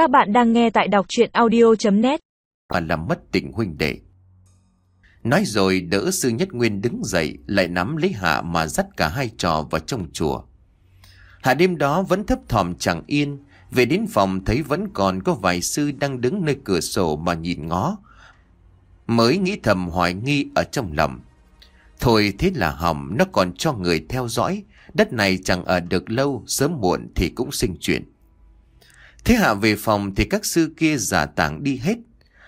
Các bạn đang nghe tại đọc chuyện audio.net và làm mất tình huynh đệ. Nói rồi, đỡ sư nhất nguyên đứng dậy, Lại nắm lấy hạ mà dắt cả hai trò vào trong chùa. Hạ đêm đó vẫn thấp thỏm chẳng yên, Về đến phòng thấy vẫn còn có vài sư đang đứng nơi cửa sổ mà nhìn ngó, Mới nghĩ thầm hoài nghi ở trong lòng. Thôi thế là hỏng, nó còn cho người theo dõi, Đất này chẳng ở được lâu, Sớm muộn thì cũng sinh chuyện. Thế Hạ về phòng thì các sư kia giả tảng đi hết.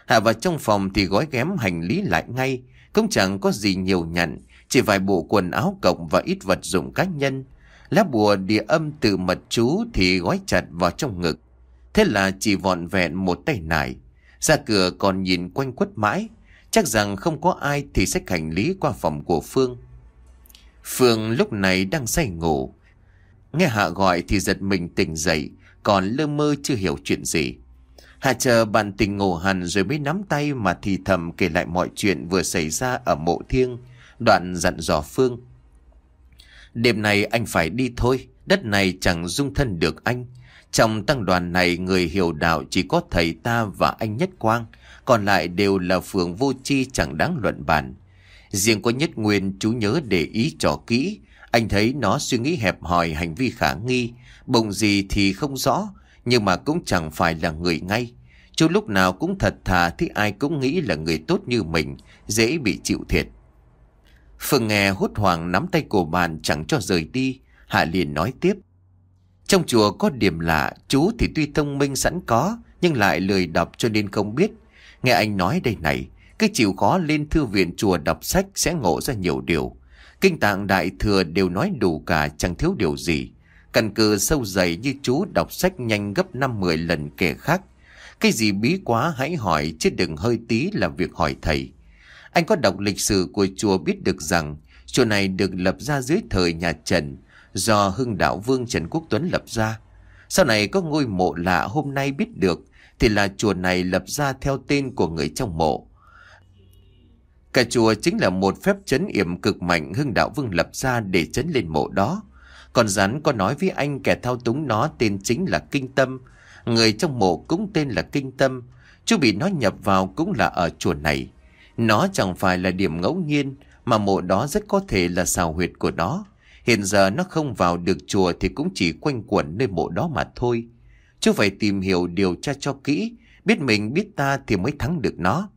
Hạ vào trong phòng thì gói ghém hành lý lại ngay. Cũng chẳng có gì nhiều nhận Chỉ vài bộ quần áo cộng và ít vật dụng cá nhân. Lá bùa địa âm từ mật chú thì gói chặt vào trong ngực. Thế là chỉ vọn vẹn một tay nải. Ra cửa còn nhìn quanh quất mãi. Chắc rằng không có ai thì xách hành lý qua phòng của Phương. Phương lúc này đang say ngủ. Nghe Hạ gọi thì giật mình tỉnh dậy, Còn lơ mơ chưa hiểu chuyện gì. Hạ chờ bạn tình ngủ hẳn rồi mới nắm tay mà thì thầm kể lại mọi chuyện vừa xảy ra ở mộ thiêng, Đoạn dặn dò Phương. Đêm này anh phải đi thôi, Đất này chẳng dung thân được anh. Trong tăng đoàn này người hiểu đạo chỉ có thầy ta và anh Nhất Quang, Còn lại đều là phường vô chi chẳng đáng luận bàn. Riêng có Nhất Nguyên chú nhớ để ý cho kỹ anh thấy nó suy nghĩ hẹp hòi hành vi khả nghi Bụng gì thì không rõ Nhưng mà cũng chẳng phải là người ngay Chú lúc nào cũng thật thà Thì ai cũng nghĩ là người tốt như mình Dễ bị chịu thiệt Phương nghe hốt hoảng nắm tay cổ bàn chẳng cho rời đi. Hạ liền nói tiếp. Trong chùa có điểm lạ, chú thì tuy thông minh sẵn có, nhưng lại lười đọc cho nên không biết. Nghe anh nói đây này, cái chịu khó lên thư viện chùa đọc sách sẽ ngộ ra nhiều điều. Kinh tạng đại thừa đều nói đủ cả, chẳng thiếu điều gì. Căn cờ sâu dày như chú đọc sách nhanh gấp 5-10 lần kẻ khác. Cái gì bí quá hãy hỏi, chứ đừng hơi tí là việc hỏi thầy. Anh có đọc lịch sử của chùa biết được rằng, chùa này được lập ra dưới thời nhà Trần, do hưng đạo vương Trần Quốc Tuấn lập ra. Sau này có ngôi mộ lạ hôm nay biết được, thì là chùa này lập ra theo tên của người trong mộ. Cả chùa chính là một phép chấn yểm cực mạnh hưng đạo vương lập ra để chấn lên mộ đó. Còn rắn có nói với anh kẻ thao túng nó tên chính là Kinh Tâm. Người trong mộ cũng tên là Kinh Tâm. Chú bị nó nhập vào cũng là ở chùa này. Nó chẳng phải là điểm ngẫu nhiên mà mộ đó rất có thể là xào huyệt của nó. Hiện giờ nó không vào được chùa thì cũng chỉ quanh quẩn nơi mộ đó mà thôi. Chú phải tìm hiểu điều tra cho kỹ, biết mình biết ta thì mới thắng được nó.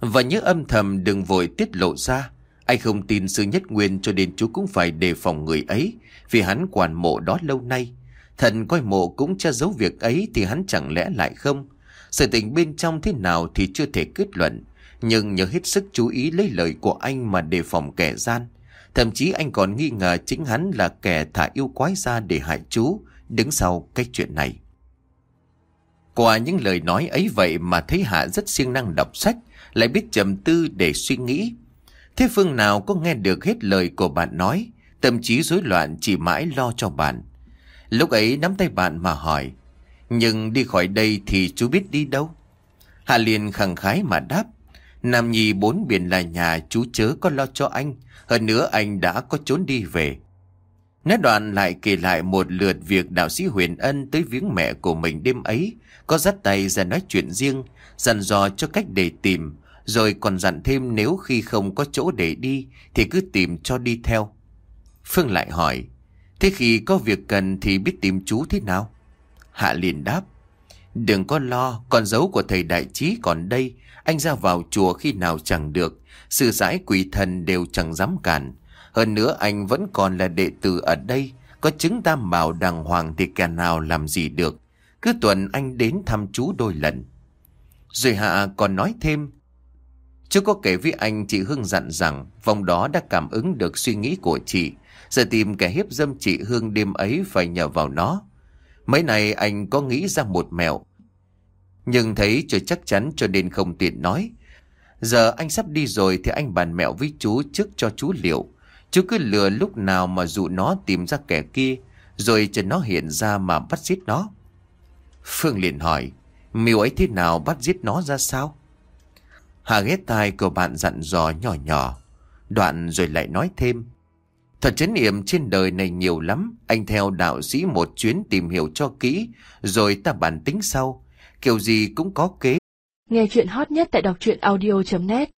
Và nhớ âm thầm đừng vội tiết lộ ra. Anh không tin sư nhất nguyên cho nên chú cũng phải đề phòng người ấy, vì hắn quản mộ đó lâu nay. Thần coi mộ cũng che giấu việc ấy thì hắn chẳng lẽ lại không? Sự tình bên trong thế nào thì chưa thể kết luận, nhưng nhớ hết sức chú ý lấy lời của anh mà đề phòng kẻ gian. Thậm chí anh còn nghi ngờ chính hắn là kẻ thả yêu quái ra để hại chú, đứng sau cái chuyện này. Qua những lời nói ấy vậy mà thấy Hạ rất siêng năng đọc sách, lại biết trầm tư để suy nghĩ. Thế Phương nào có nghe được hết lời của bạn nói, tâm trí rối loạn chỉ mãi lo cho bạn. Lúc ấy nắm tay bạn mà hỏi, nhưng đi khỏi đây thì chú biết đi đâu? Hạ liền khẳng khái mà đáp. Nam Nhi bốn biển là nhà chú chớ có lo cho anh. Hơn nữa anh đã có trốn đi về. nét đoạn lại kể lại một lượt việc đạo sĩ Huyền Ân tới viếng mẹ của mình đêm ấy. Có dắt tay ra nói chuyện riêng, dặn dò cho cách để tìm. Rồi còn dặn thêm nếu khi không có chỗ để đi thì cứ tìm cho đi theo. Phương lại hỏi, thế khi có việc cần thì biết tìm chú thế nào? Hạ liền đáp. Đừng có lo, con dấu của thầy đại trí còn đây. Anh ra vào chùa khi nào chẳng được. Sự giải quỷ thần đều chẳng dám cản. Hơn nữa anh vẫn còn là đệ tử ở đây. Có chứng tam bảo đàng hoàng thì kẻ nào làm gì được. Cứ tuần anh đến thăm chú đôi lần. Rồi Hạ còn nói thêm. Chú có kể với anh chị Hương dặn rằng vòng đó đã cảm ứng được suy nghĩ của chị. Giờ tìm kẻ hiếp dâm chị Hương đêm ấy phải nhờ vào nó. Mấy này anh có nghĩ ra một mẹo. Nhưng thấy chưa chắc chắn cho nên không tiện nói. Giờ anh sắp đi rồi thì anh bàn mẹo với chú trước cho chú liệu. Chú cứ lừa lúc nào mà dụ nó tìm ra kẻ kia, rồi cho nó hiện ra mà bắt giết nó. Phương liền hỏi, miêu ấy thế nào bắt giết nó ra sao? Hà ghét tai của bạn dặn dò nhỏ nhỏ, đoạn rồi lại nói thêm. Thật chấn niệm trên đời này nhiều lắm, anh theo đạo sĩ một chuyến tìm hiểu cho kỹ, rồi ta bàn tính sau, kiểu gì cũng có kế. Nghe chuyện hot nhất tại đọc truyện audio.net